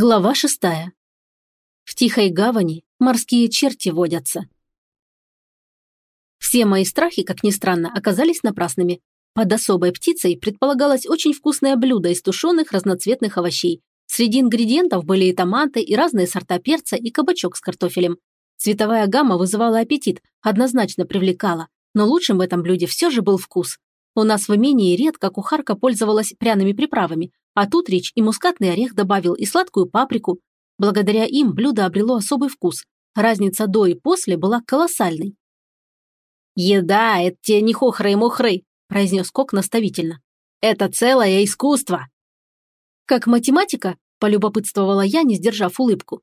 Глава шестая. В тихой гавани морские черти водятся. Все мои страхи, как ни странно, оказались напрасными. Под особой птицей предполагалось очень вкусное блюдо из тушеных разноцветных овощей. Среди ингредиентов были и томаты, и разные сорта перца, и кабачок с картофелем. Цветовая гамма вызывала аппетит, однозначно привлекала. Но лучшим в этом блюде все же был вкус. У нас в имении редко кухарка пользовалась пряными приправами, а тут речь и мускатный орех добавил, и сладкую паприку. Благодаря им блюдо обрело особый вкус. Разница до и после была колоссальной. «Еда – это те не хохры и мухры», – произнес Кок наставительно. «Это целое искусство». «Как математика?» – полюбопытствовала я, не сдержав улыбку.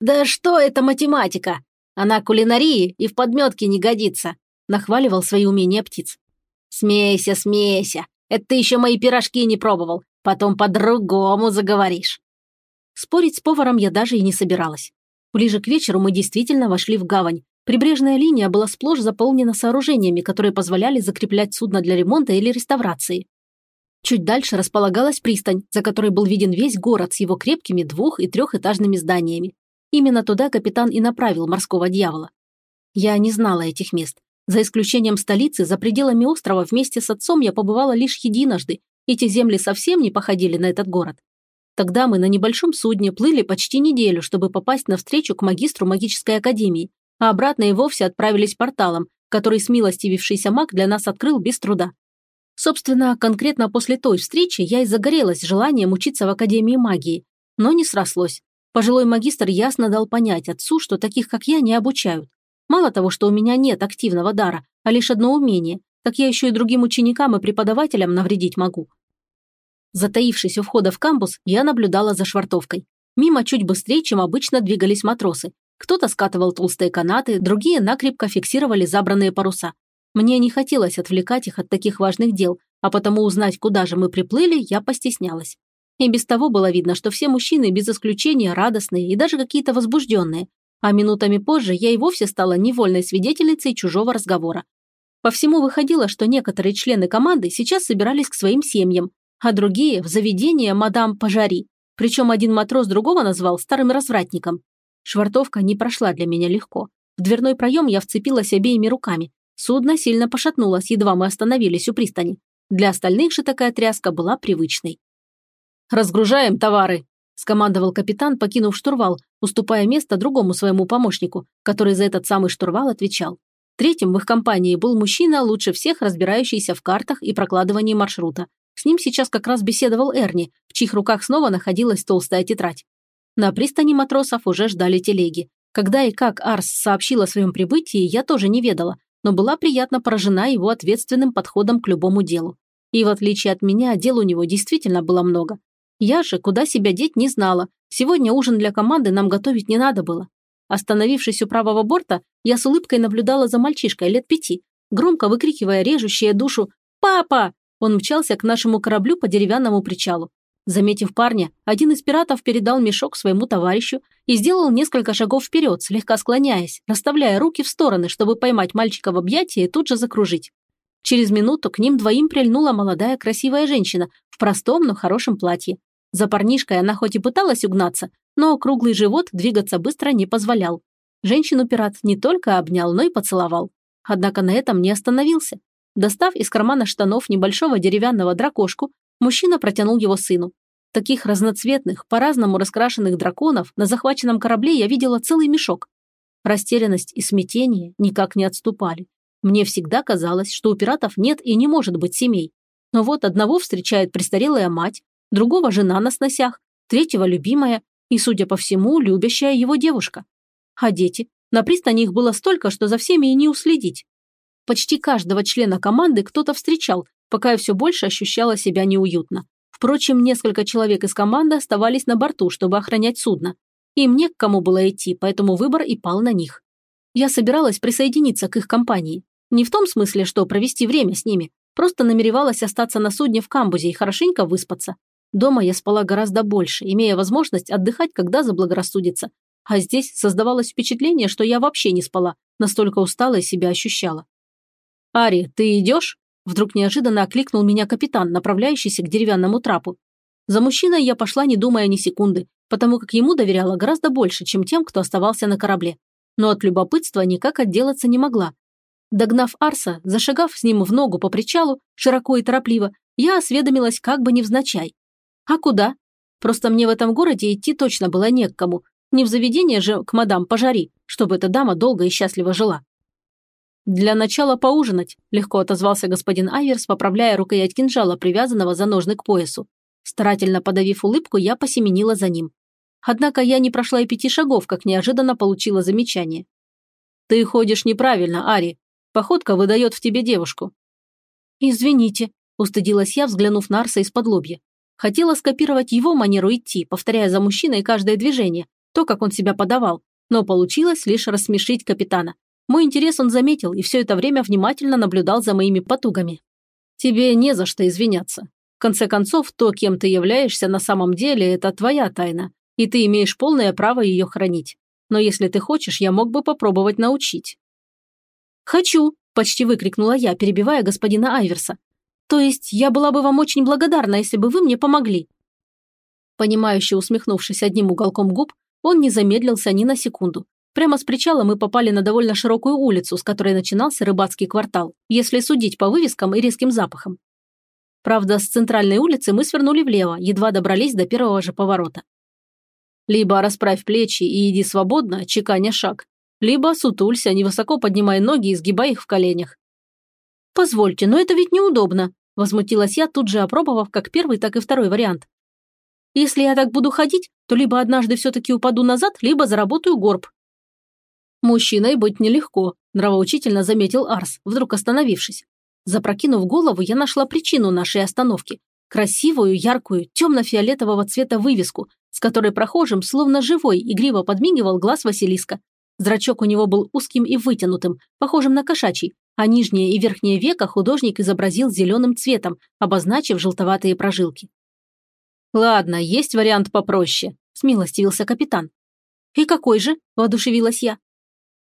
«Да что это математика? Она кулинарии и в подметке не годится», – нахваливал свои умения птиц. «Смейся, смейся. Это ты еще мои пирожки не пробовал. Потом по-другому заговоришь». Спорить с поваром я даже и не собиралась. Ближе к вечеру мы действительно вошли в гавань. Прибрежная линия была сплошь заполнена сооружениями, которые позволяли закреплять судно для ремонта или реставрации. Чуть дальше располагалась пристань, за которой был виден весь город с его крепкими двух- и трехэтажными зданиями. Именно туда капитан и направил морского дьявола. Я не знала этих мест. За исключением столицы, за пределами острова вместе с отцом я побывала лишь единожды, эти земли совсем не походили на этот город. Тогда мы на небольшом судне плыли почти неделю, чтобы попасть на встречу к магистру магической академии, а обратно и вовсе отправились порталом, который смилостивившийся маг для нас открыл без труда. Собственно, конкретно после той встречи я и загорелась желанием учиться в Академии магии, но не срослось. Пожилой магистр ясно дал понять отцу, что таких, как я, не обучают. Мало того, что у меня нет активного дара, а лишь одно умение, так я еще и другим ученикам и преподавателям навредить могу. Затаившись у входа в кампус, я наблюдала за швартовкой. Мимо чуть быстрее, чем обычно двигались матросы. Кто-то скатывал толстые канаты, другие накрепко фиксировали забранные паруса. Мне не хотелось отвлекать их от таких важных дел, а потому узнать, куда же мы приплыли, я постеснялась. И без того было видно, что все мужчины без исключения радостные и даже какие-то возбужденные, а минутами позже я и вовсе стала невольной свидетельницей чужого разговора. По всему выходило, что некоторые члены команды сейчас собирались к своим семьям, а другие – в заведение мадам Пожари. Причем один матрос другого назвал старым развратником. Швартовка не прошла для меня легко. В дверной проем я вцепилась обеими руками. Судно сильно пошатнулось, едва мы остановились у пристани. Для остальных же такая тряска была привычной. «Разгружаем товары», – скомандовал капитан, покинув штурвал, уступая место другому своему помощнику, который за этот самый штурвал отвечал. Третьим в их компании был мужчина, лучше всех разбирающийся в картах и прокладывании маршрута. С ним сейчас как раз беседовал Эрни, в чьих руках снова находилась толстая тетрадь. На пристани матросов уже ждали телеги. Когда и как Арс сообщил о своем прибытии, я тоже не ведала, но была приятно поражена его ответственным подходом к любому делу. И в отличие от меня, дел у него действительно было много. Я же куда себя деть не знала. Сегодня ужин для команды нам готовить не надо было. Остановившись у правого борта, я с улыбкой наблюдала за мальчишкой лет пяти, громко выкрикивая режущее душу «Папа!». Он мчался к нашему кораблю по деревянному причалу. Заметив парня, один из пиратов передал мешок своему товарищу и сделал несколько шагов вперед, слегка склоняясь, расставляя руки в стороны, чтобы поймать мальчика в объятия и тут же закружить. Через минуту к ним двоим прильнула молодая красивая женщина в простом, но хорошем платье. За парнишкой она хоть и пыталась угнаться, но круглый живот двигаться быстро не позволял. Женщину пират не только обнял, но и поцеловал. Однако на этом не остановился. Достав из кармана штанов небольшого деревянного дракошку, мужчина протянул его сыну. Таких разноцветных, по-разному раскрашенных драконов на захваченном корабле я видела целый мешок. Растерянность и смятение никак не отступали. Мне всегда казалось, что у пиратов нет и не может быть семей. Но вот одного встречает престарелая мать, другого жена на сносях, третьего любимая, и, судя по всему, любящая его девушка. А дети? На пристани их было столько, что за всеми и не уследить. Почти каждого члена команды кто-то встречал, пока я все больше ощущала себя неуютно. Впрочем, несколько человек из команды оставались на борту, чтобы охранять судно. Им не к кому было идти, поэтому выбор и пал на них. Я собиралась присоединиться к их компании. Не в том смысле, что провести время с ними, просто намеревалась остаться на судне в камбузе и хорошенько выспаться. Дома я спала гораздо больше, имея возможность отдыхать, когда заблагорассудится. А здесь создавалось впечатление, что я вообще не спала, настолько устала и себя ощущала. «Ари, ты идешь?» Вдруг неожиданно окликнул меня капитан, направляющийся к деревянному трапу. За мужчиной я пошла, не думая ни секунды. потому как ему доверяла гораздо больше, чем тем, кто оставался на корабле. Но от любопытства никак отделаться не могла. Догнав Арса, зашагав с ним в ногу по причалу, широко и торопливо, я осведомилась как бы невзначай. «А куда?» Просто мне в этом городе идти точно было не к кому. Не в заведение же к мадам Пожари, чтобы эта дама долго и счастливо жила. «Для начала поужинать», – легко отозвался господин Айверс, поправляя рукоять кинжала, привязанного за ножны к поясу. Старательно подавив улыбку, я посеменила за ним. Однако я не прошла и пяти шагов, как неожиданно получила замечание. «Ты ходишь неправильно, Ари. Походка выдает в тебе девушку». «Извините», – устыдилась я, взглянув на Арса из-под лобья. Хотела скопировать его манеру идти, повторяя за мужчиной каждое движение, то, как он себя подавал, но получилось лишь рассмешить капитана. Мой интерес он заметил и все это время внимательно наблюдал за моими потугами. «Тебе не за что извиняться. В конце концов, то, кем ты являешься на самом деле, это твоя тайна, и ты имеешь полное право ее хранить. Но если ты хочешь, я мог бы попробовать научить». «Хочу!» – почти выкрикнула я, перебивая господина Айверса. «То есть я была бы вам очень благодарна, если бы вы мне помогли». Понимающе усмехнувшись одним уголком губ, он не замедлился ни на секунду. Прямо с причала мы попали на довольно широкую улицу, с которой начинался рыбацкий квартал, если судить по вывескам и резким запахам. Правда, с центральной улицы мы свернули влево, едва добрались до первого же поворота. Либо расправь плечи и иди свободно, чеканя шаг, либо сутулься, невысоко поднимая ноги и сгибай их в коленях. «Позвольте, но это ведь неудобно», – возмутилась я, тут же опробовав как первый, так и второй вариант. «Если я так буду ходить, то либо однажды все-таки упаду назад, либо заработаю горб». «Мужчиной быть нелегко», – нравоучительно заметил Арс, вдруг остановившись. Запрокинув голову, я нашла причину нашей остановки. Красивую, яркую, темно-фиолетового цвета вывеску, с которой прохожим, словно живой, игриво подмигивал глаз Василиска. Зрачок у него был узким и вытянутым, похожим на кошачий, а нижнее и верхнее веко художник изобразил зеленым цветом, обозначив желтоватые прожилки. «Ладно, есть вариант попроще», – смилостивился капитан. «И какой же?» – воодушевилась я.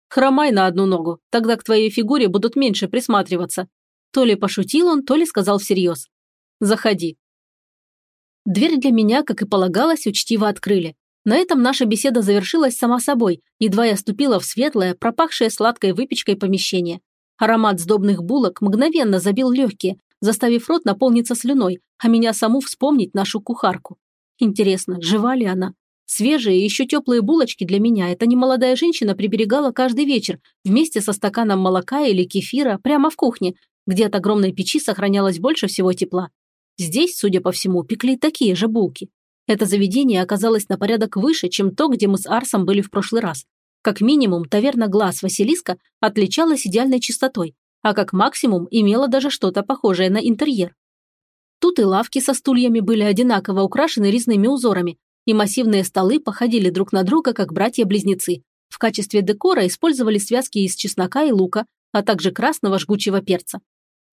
«Хромай на одну ногу, тогда к твоей фигуре будут меньше присматриваться». То ли пошутил он, то ли сказал всерьез. «Заходи, Дверь для меня, как и полагалось, учтиво открыли. На этом наша беседа завершилась сама собой, едва я ступила в светлое, пропахшее сладкой выпечкой помещение. Аромат сдобных булок мгновенно забил легкие, заставив рот наполниться слюной, а меня саму вспомнить нашу кухарку. Интересно, жива ли она? Свежие и еще теплые булочки для меня эта немолодая женщина приберегала каждый вечер вместе со стаканом молока или кефира прямо в кухне, где от огромной печи сохранялось больше всего тепла. Здесь, судя по всему, пекли такие же булки. Это заведение оказалось на порядок выше, чем то, где мы с Арсом были в прошлый раз. Как минимум, таверна «Глаз Василиска» отличалась идеальной чистотой, а как максимум имела даже что-то похожее на интерьер. Тут и лавки со стульями были одинаково украшены резными узорами, и массивные столы походили друг на друга, как братья-близнецы. В качестве декора использовали связки из чеснока и лука, а также красного жгучего перца.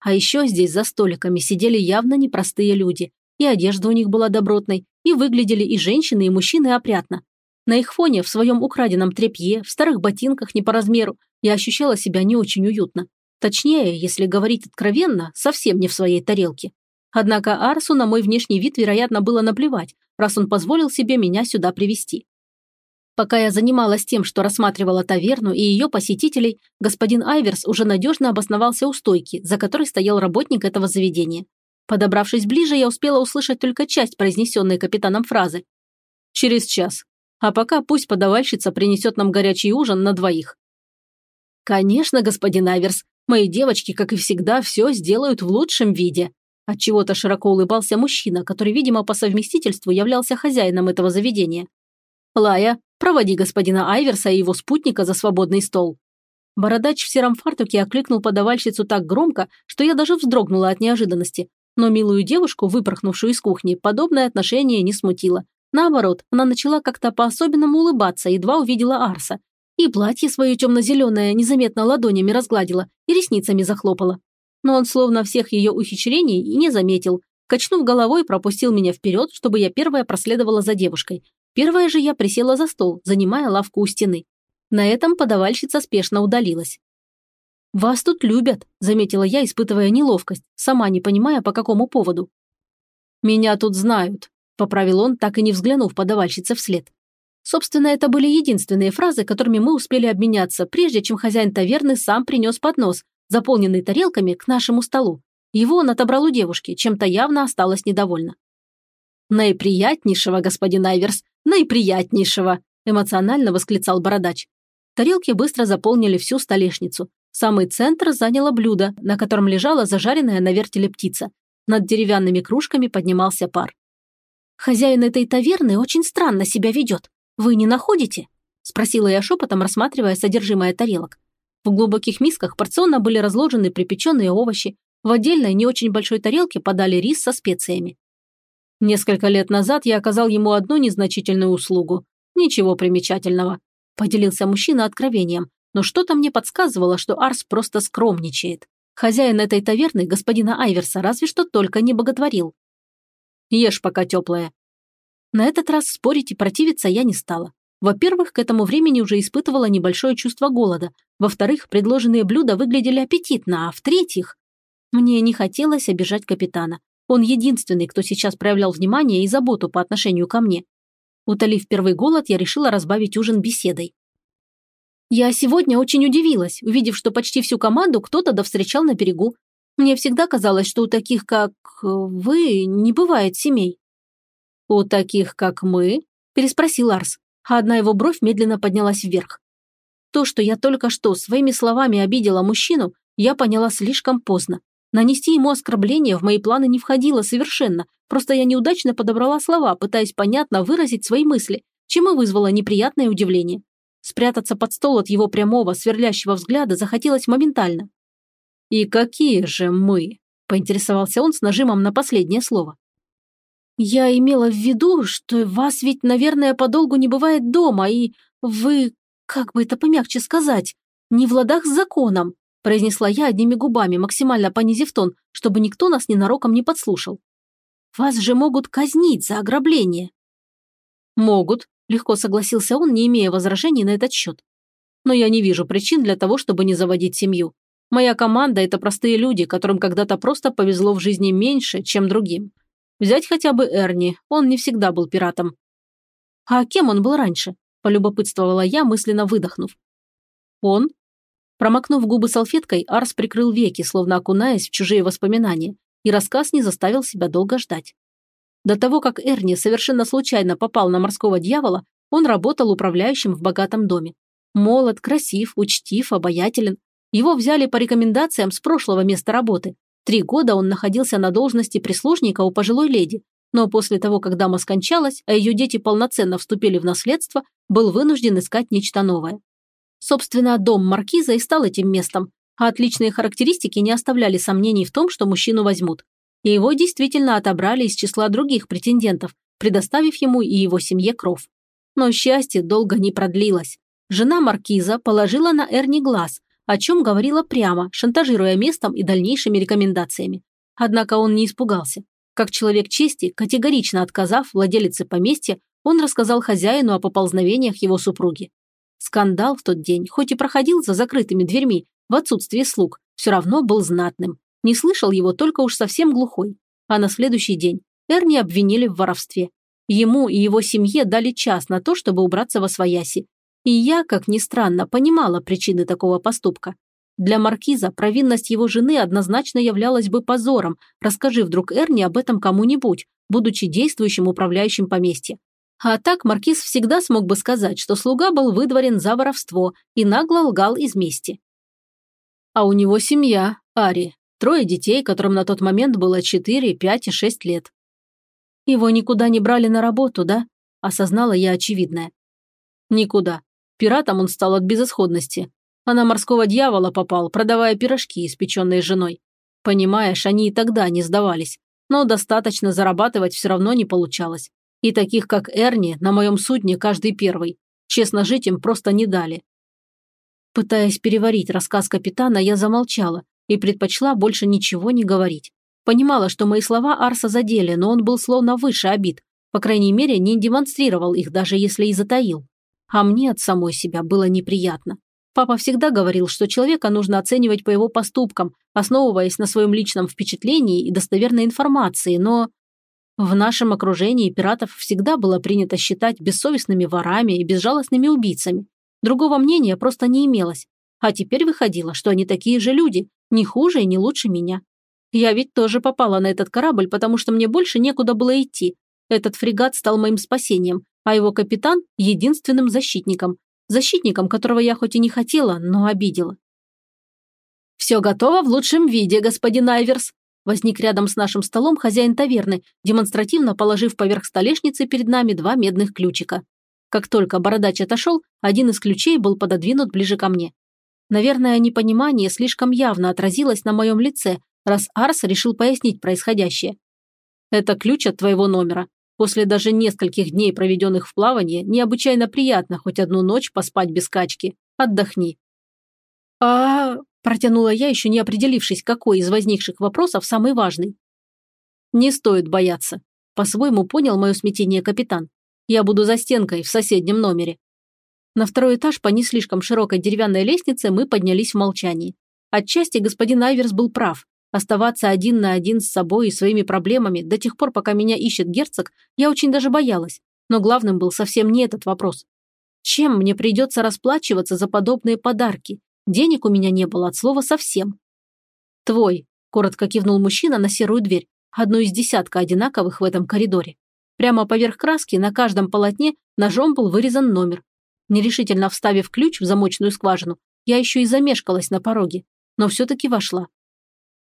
А еще здесь за столиками сидели явно непростые люди, и одежда у них была добротной, и выглядели и женщины, и мужчины опрятно. На их фоне, в своем украденном тряпье, в старых ботинках не по размеру, я ощущала себя не очень уютно. Точнее, если говорить откровенно, совсем не в своей тарелке. Однако Арсу на мой внешний вид, вероятно, было наплевать, раз он позволил себе меня сюда привести. Пока я занималась тем, что рассматривала таверну и ее посетителей, господин Айверс уже надежно обосновался у стойки, за которой стоял работник этого заведения. Подобравшись ближе, я успела услышать только часть произнесенной капитаном фразы. «Через час. А пока пусть подавальщица принесет нам горячий ужин на двоих». «Конечно, господин Айверс. Мои девочки, как и всегда, все сделают в лучшем виде». Отчего-то широко улыбался мужчина, который, видимо, по совместительству являлся хозяином этого заведения. «Лая, Проводи господина Айверса и его спутника за свободный стол». Бородач в сером фартуке окликнул подавальщицу так громко, что я даже вздрогнула от неожиданности. Но милую девушку, выпорхнувшую из кухни, подобное отношение не смутило. Наоборот, она начала как-то по-особенному улыбаться, едва увидела Арса. И платье свое темно-зеленое незаметно ладонями разгладила и ресницами захлопала. Но он словно всех ее ухищрений и не заметил. Качнув головой, пропустил меня вперед, чтобы я первая проследовала за девушкой, Первая же я присела за стол, занимая лавку у стены. На этом подавальщица спешно удалилась. «Вас тут любят», – заметила я, испытывая неловкость, сама не понимая, по какому поводу. «Меня тут знают. поправил он, так и не взглянув подавальщице вслед. Собственно, это были единственные фразы, которыми мы успели обменяться, прежде чем хозяин таверны сам принес поднос, заполненный тарелками, к нашему столу. Его он отобрал у девушки, чем-то явно осталась недовольна. «Наиприятнейшего, господин Айверс, наиприятнейшего!» эмоционально восклицал бородач. Тарелки быстро заполнили всю столешницу. Самый центр заняло блюдо, на котором лежала зажаренная на вертеле птица. Над деревянными кружками поднимался пар. «Хозяин этой таверны очень странно себя ведет. Вы не находите?» – спросила я шепотом, рассматривая содержимое тарелок. В глубоких мисках порционно были разложены припеченные овощи, в отдельной не очень большой тарелке подали рис со специями. Несколько лет назад я оказал ему одну незначительную услугу. Ничего примечательного. Поделился мужчина откровением, но что-то мне подсказывало, что Арс просто скромничает. Хозяин этой таверны, господина Айверса, разве что только не боготворил. Ешь пока теплое. На этот раз спорить и противиться я не стала. Во-первых, к этому времени уже испытывала небольшое чувство голода. Во-вторых, предложенные блюда выглядели аппетитно, а в-третьих... Мне не хотелось обижать капитана. Он единственный, кто сейчас проявлял внимание и заботу по отношению ко мне. Утолив первый голод, я решила разбавить ужин беседой. Я сегодня очень удивилась, увидев, что почти всю команду кто-то довстречал на берегу. Мне всегда казалось, что у таких, как вы, не бывает семей. «У таких, как мы?» – переспросил Арс, а одна его бровь медленно поднялась вверх. То, что я только что своими словами обидела мужчину, я поняла слишком поздно. Нанести ему оскорбление в мои планы не входило совершенно, просто я неудачно подобрала слова, пытаясь понятно выразить свои мысли, чем и вызвало неприятное удивление. Спрятаться под стол от его прямого, сверлящего взгляда захотелось моментально. «И какие же мы?» – поинтересовался он с нажимом на последнее слово. «Я имела в виду, что вас ведь, наверное, подолгу не бывает дома, и вы, как бы это помягче сказать, не в ладах с законом», произнесла я одними губами, максимально понизив тон, чтобы никто нас ненароком не подслушал. «Вас же могут казнить за ограбление». «Могут», – легко согласился он, не имея возражений на этот счет. «Но я не вижу причин для того, чтобы не заводить семью. Моя команда – это простые люди, которым когда-то просто повезло в жизни меньше, чем другим. Взять хотя бы Эрни, он не всегда был пиратом». «А кем он был раньше?» – полюбопытствовала я, мысленно выдохнув. «Он Промокнув губы салфеткой, Арс прикрыл веки, словно окунаясь в чужие воспоминания, и рассказ не заставил себя долго ждать. До того, как Эрни совершенно случайно попал на морского дьявола, он работал управляющим в богатом доме. Молод, красив, учтив, обаятелен. Его взяли по рекомендациям с прошлого места работы. Три года он находился на должности прислужника у пожилой леди, но после того, как дама скончалась, а ее дети полноценно вступили в наследство, был вынужден искать нечто новое. Собственно, дом маркиза и стал этим местом, а отличные характеристики не оставляли сомнений в том, что мужчину возьмут. И его действительно отобрали из числа других претендентов, предоставив ему и его семье кров. Но счастье долго не продлилось. Жена маркиза положила на Эрни глаз, о чем говорила прямо, шантажируя местом и дальнейшими рекомендациями. Однако он не испугался. Как человек чести, категорично отказав владелице поместья, он рассказал хозяину о поползновениях его супруги. Скандал в тот день, хоть и проходил за закрытыми дверьми, в отсутствие слуг, все равно был знатным. Не слышал его только уж совсем глухой. А на следующий день Эрни обвинили в воровстве. Ему и его семье дали час на то, чтобы убраться во свояси. И я, как ни странно, понимала причины такого поступка. Для маркиза провинность его жены однозначно являлась бы позором, расскажи вдруг Эрни об этом кому-нибудь, будучи действующим управляющим поместья. А так маркиз всегда смог бы сказать, что слуга был выдворен за воровство и нагло лгал из мести. А у него семья, Ари, трое детей, которым на тот момент было 4, 5 и 6 лет. Его никуда не брали на работу, да? Осознала я очевидное. Никуда. Пиратом он стал от безысходности. А на морского дьявола попал, продавая пирожки, испеченные женой. Понимаешь, они и тогда не сдавались. Но достаточно зарабатывать все равно не получалось. И таких, как Эрни, на моем судне каждый первый. Честно жить им просто не дали. Пытаясь переварить рассказ капитана, я замолчала и предпочла больше ничего не говорить. Понимала, что мои слова Арса задели, но он был словно выше обид. По крайней мере, не демонстрировал их, даже если и затаил. А мне от самой себя было неприятно. Папа всегда говорил, что человека нужно оценивать по его поступкам, основываясь на своем личном впечатлении и достоверной информации, но... В нашем окружении пиратов всегда было принято считать бессовестными ворами и безжалостными убийцами. Другого мнения просто не имелось. А теперь выходило, что они такие же люди, не хуже и не лучше меня. Я ведь тоже попала на этот корабль, потому что мне больше некуда было идти. Этот фрегат стал моим спасением, а его капитан – единственным защитником. Защитником, которого я хоть и не хотела, но обидела. «Все готово в лучшем виде, господин Айверс», Возник рядом с нашим столом хозяин таверны, демонстративно положив поверх столешницы перед нами два медных ключика. Как только бородач отошел, один из ключей был пододвинут ближе ко мне. Наверное, непонимание слишком явно отразилось на моем лице, раз Арс решил пояснить происходящее. «Это ключ от твоего номера. После даже нескольких дней, проведенных в плавании, необычайно приятно хоть одну ночь поспать без качки. Отдохни». «А Протянула я, еще не определившись, какой из возникших вопросов самый важный. «Не стоит бояться», – по-своему понял мое смятение капитан. «Я буду за стенкой в соседнем номере». На второй этаж по не слишком широкой деревянной лестнице мы поднялись в молчании. Отчасти господин Айверс был прав. Оставаться один на один с собой и своими проблемами до тех пор, пока меня ищет герцог, я очень даже боялась. Но главным был совсем не этот вопрос. Чем мне придется расплачиваться за подобные подарки? Денег у меня не было от слова совсем. «Твой», – коротко кивнул мужчина на серую дверь, одну из десятка одинаковых в этом коридоре. Прямо поверх краски на каждом полотне ножом был вырезан номер. Нерешительно вставив ключ в замочную скважину, я еще и замешкалась на пороге, но все-таки вошла.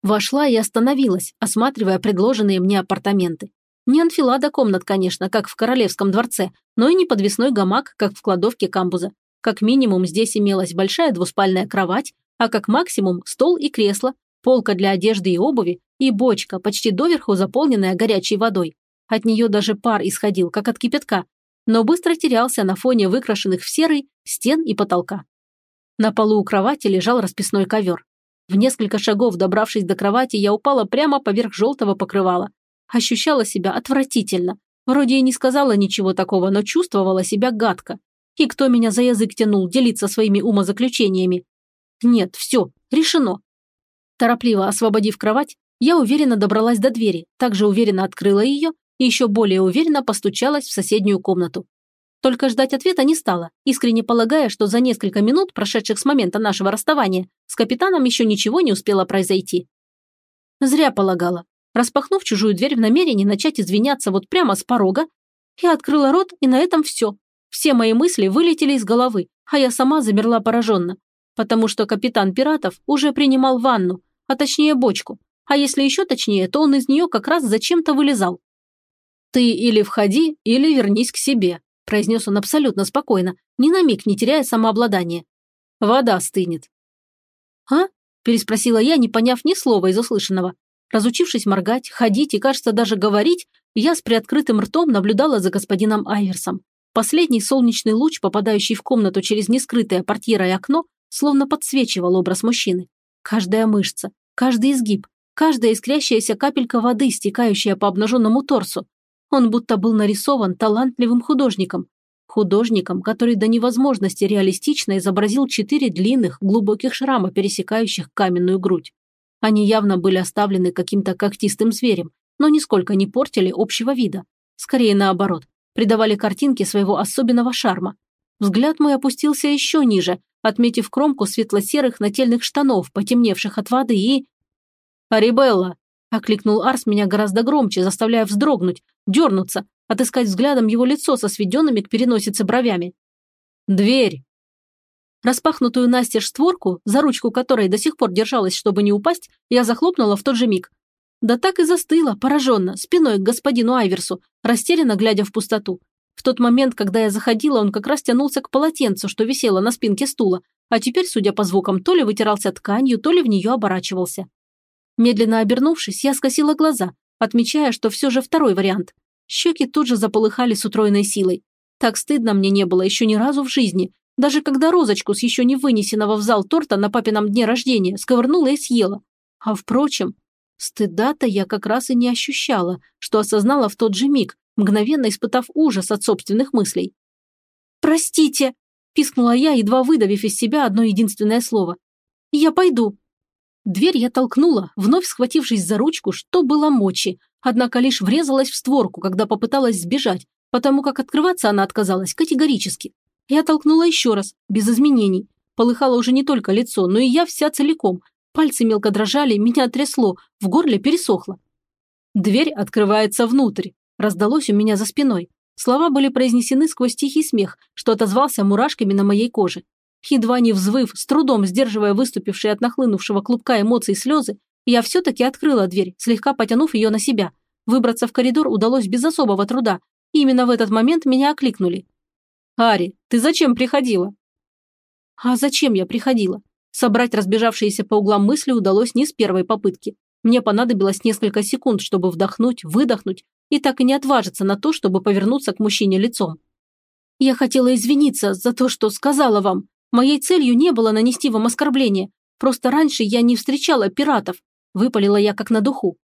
Вошла и остановилась, осматривая предложенные мне апартаменты. Не анфилада комнат, конечно, как в королевском дворце, но и не подвесной гамак, как в кладовке камбуза. Как минимум здесь имелась большая двуспальная кровать, а как максимум стол и кресло, полка для одежды и обуви и бочка, почти доверху заполненная горячей водой. От нее даже пар исходил, как от кипятка, но быстро терялся на фоне выкрашенных в серый стен и потолка. На полу у кровати лежал расписной ковер. В несколько шагов добравшись до кровати, я упала прямо поверх желтого покрывала. Ощущала себя отвратительно. Вроде и не сказала ничего такого, но чувствовала себя гадко. И кто меня за язык тянул делиться своими умозаключениями? Нет, все, решено. Торопливо освободив кровать, я уверенно добралась до двери, также уверенно открыла ее и еще более уверенно постучалась в соседнюю комнату. Только ждать ответа не стала, искренне полагая, что за несколько минут, прошедших с момента нашего расставания, с капитаном еще ничего не успело произойти. Зря полагала. Распахнув чужую дверь в намерении начать извиняться вот прямо с порога, я открыла рот, и на этом все. Все мои мысли вылетели из головы, а я сама замерла пораженно, потому что капитан пиратов уже принимал ванну, а точнее бочку, а если еще точнее, то он из нее как раз зачем-то вылезал. «Ты или входи, или вернись к себе», произнес он абсолютно спокойно, ни на миг не теряя самообладания. «Вода стынет». «А?» – переспросила я, не поняв ни слова из услышанного. Разучившись моргать, ходить и, кажется, даже говорить, я с приоткрытым ртом наблюдала за господином Айверсом. Последний солнечный луч, попадающий в комнату через нескрытое портьера и окно, словно подсвечивал образ мужчины. Каждая мышца, каждый изгиб, каждая искрящаяся капелька воды, стекающая по обнаженному торсу. Он будто был нарисован талантливым художником. Художником, который до невозможности реалистично изобразил четыре длинных, глубоких шрама, пересекающих каменную грудь. Они явно были оставлены каким-то когтистым зверем, но нисколько не портили общего вида. Скорее наоборот, придавали картинке своего особенного шарма. Взгляд мой опустился еще ниже, отметив кромку светло-серых нательных штанов, потемневших от воды, и... «Арибелла!» – окликнул Арс меня гораздо громче, заставляя вздрогнуть, дернуться, отыскать взглядом его лицо со сведенными к переносице бровями. «Дверь!» Распахнутую настежь створку, за ручку которой до сих пор держалась, чтобы не упасть, я захлопнула в тот же миг. Да так и застыла, пораженно, спиной к господину Айверсу, растерянно глядя в пустоту. В тот момент, когда я заходила, он как раз тянулся к полотенцу, что висело на спинке стула, а теперь, судя по звукам, то ли вытирался тканью, то ли в нее оборачивался. Медленно обернувшись, я скосила глаза, отмечая, что все же второй вариант. Щеки тут же заполыхали с утроенной силой. Так стыдно мне не было еще ни разу в жизни, даже когда розочку с еще не вынесенного в зал торта на папином дне рождения сковырнула и съела. А впрочем, Стыда-то я как раз и не ощущала, что осознала в тот же миг, мгновенно испытав ужас от собственных мыслей. «Простите!» – пискнула я, едва выдавив из себя одно единственное слово. «Я пойду». Дверь я толкнула, вновь схватившись за ручку, что было мочи, однако лишь врезалась в створку, когда попыталась сбежать, потому как открываться она отказалась категорически. Я толкнула еще раз, без изменений. Полыхало уже не только лицо, но и я вся целиком. Пальцы мелко дрожали, меня трясло, в горле пересохло. Дверь открывается внутрь. Раздалось у меня за спиной. Слова были произнесены сквозь тихий смех, что отозвался мурашками на моей коже. Едва не взвыв, с трудом сдерживая выступившие от нахлынувшего клубка эмоций слезы, я все-таки открыла дверь, слегка потянув ее на себя. Выбраться в коридор удалось без особого труда, и именно в этот момент меня окликнули. «Ари, ты зачем приходила?» А зачем я приходила? Собрать разбежавшиеся по углам мысли удалось не с первой попытки. Мне понадобилось несколько секунд, чтобы вдохнуть, выдохнуть и так и не отважиться на то, чтобы повернуться к мужчине лицом. Я хотела извиниться за то, что сказала вам. Моей целью не было нанести вам оскорбление. Просто раньше я не встречала пиратов. Выпалила я как на духу.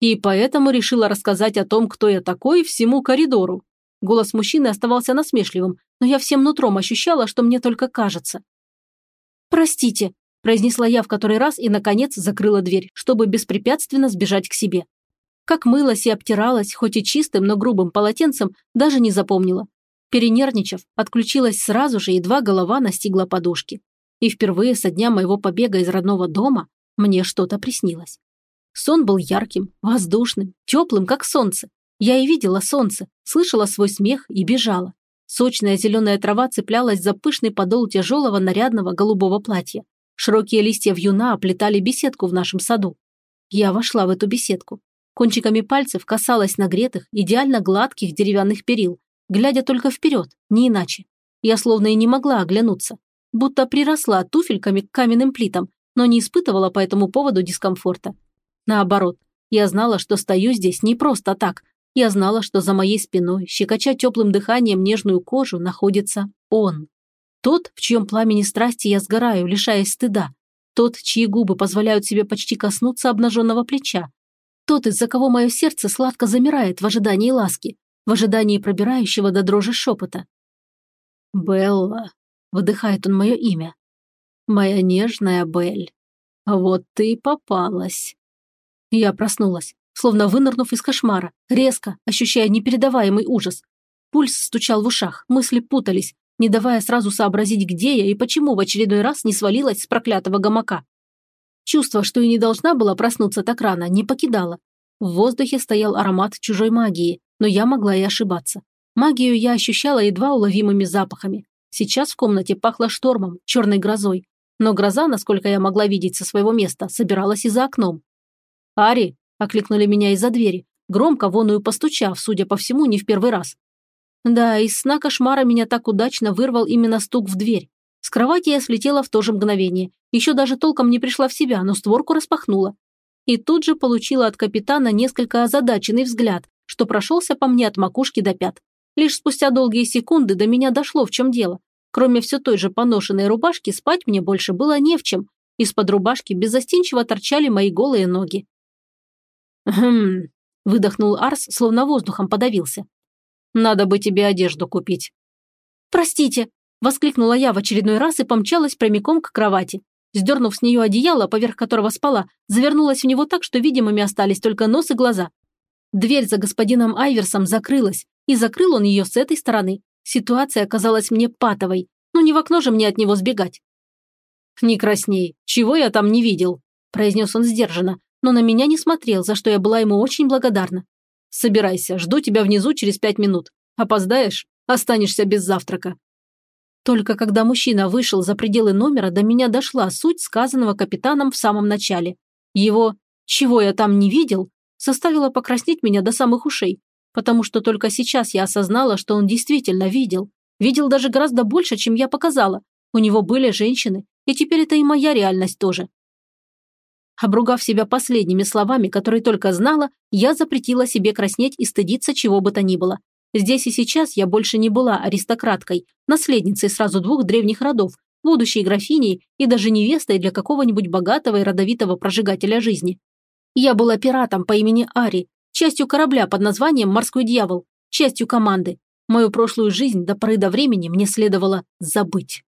И поэтому решила рассказать о том, кто я такой, всему коридору. Голос мужчины оставался насмешливым, но я всем нутром ощущала, что мне только кажется. «Простите», – произнесла я в который раз и, наконец, закрыла дверь, чтобы беспрепятственно сбежать к себе. Как мылась и обтиралась, хоть и чистым, но грубым полотенцем, даже не запомнила. Перенервничав, отключилась сразу же, едва голова настигла подушки. И впервые со дня моего побега из родного дома мне что-то приснилось. Сон был ярким, воздушным, теплым, как солнце. Я и видела солнце, слышала свой смех и бежала. Сочная зеленая трава цеплялась за пышный подол тяжелого нарядного голубого платья. Широкие листья вьюна оплетали беседку в нашем саду. Я вошла в эту беседку. Кончиками пальцев касалась нагретых, идеально гладких деревянных перил, глядя только вперед, не иначе. Я словно и не могла оглянуться, будто приросла туфельками к каменным плитам, но не испытывала по этому поводу дискомфорта. Наоборот, я знала, что стою здесь не просто так. Я знала, что за моей спиной, щекоча теплым дыханием нежную кожу, находится он. Тот, в чьем пламени страсти я сгораю, лишаясь стыда. Тот, чьи губы позволяют себе почти коснуться обнаженного плеча. Тот, из-за кого мое сердце сладко замирает в ожидании ласки, в ожидании пробирающего до дрожи шепота. «Белла», — выдыхает он мое имя. «Моя нежная Белль, вот ты и попалась». Я проснулась, словно вынырнув из кошмара, резко, ощущая непередаваемый ужас. Пульс стучал в ушах, мысли путались, не давая сразу сообразить, где я и почему в очередной раз не свалилась с проклятого гамака. Чувство, что и не должна была проснуться так рано, не покидало. В воздухе стоял аромат чужой магии, но я могла и ошибаться. Магию я ощущала едва уловимыми запахами. Сейчас в комнате пахло штормом, черной грозой. Но гроза, насколько я могла видеть со своего места, собиралась и за окном. «Ари!» – окликнули меня из-за двери, громко воную постучав, судя по всему, не в первый раз. Да, из сна кошмара меня так удачно вырвал именно стук в дверь. С кровати я слетела в то же мгновение. Еще даже толком не пришла в себя, но створку распахнула. И тут же получила от капитана несколько озадаченный взгляд, что прошелся по мне от макушки до пят. Лишь спустя долгие секунды до меня дошло, в чем дело. Кроме все той же поношенной рубашки, спать мне больше было не в чем. Из-под рубашки беззастенчиво торчали мои голые ноги. «Хм...» – выдохнул Арс, словно воздухом подавился. «Надо бы тебе одежду купить». «Простите!» – воскликнула я в очередной раз и помчалась прямиком к кровати. Сдернув с нее одеяло, поверх которого спала, завернулась в него так, что видимыми остались только нос и глаза. Дверь за господином Айверсом закрылась, и закрыл он ее с этой стороны. Ситуация оказалась мне патовой, но не в окно же мне от него сбегать. «Не красней, чего я там не видел?» – произнес он сдержанно, но на меня не смотрел, за что я была ему очень благодарна. «Собирайся, жду тебя внизу через пять минут. Опоздаешь? Останешься без завтрака». Только когда мужчина вышел за пределы номера, до меня дошла суть сказанного капитаном в самом начале. Его «чего я там не видел» заставило покраснеть меня до самых ушей, потому что только сейчас я осознала, что он действительно видел. Видел даже гораздо больше, чем я показала. У него были женщины, и теперь это и моя реальность тоже. Обругав себя последними словами, которые только знала, я запретила себе краснеть и стыдиться чего бы то ни было. Здесь и сейчас я больше не была аристократкой, наследницей сразу двух древних родов, будущей графиней и даже невестой для какого-нибудь богатого и родовитого прожигателя жизни. Я была пиратом по имени Ари, частью корабля под названием «Морской дьявол», частью команды. Мою прошлую жизнь до поры до времени мне следовало забыть.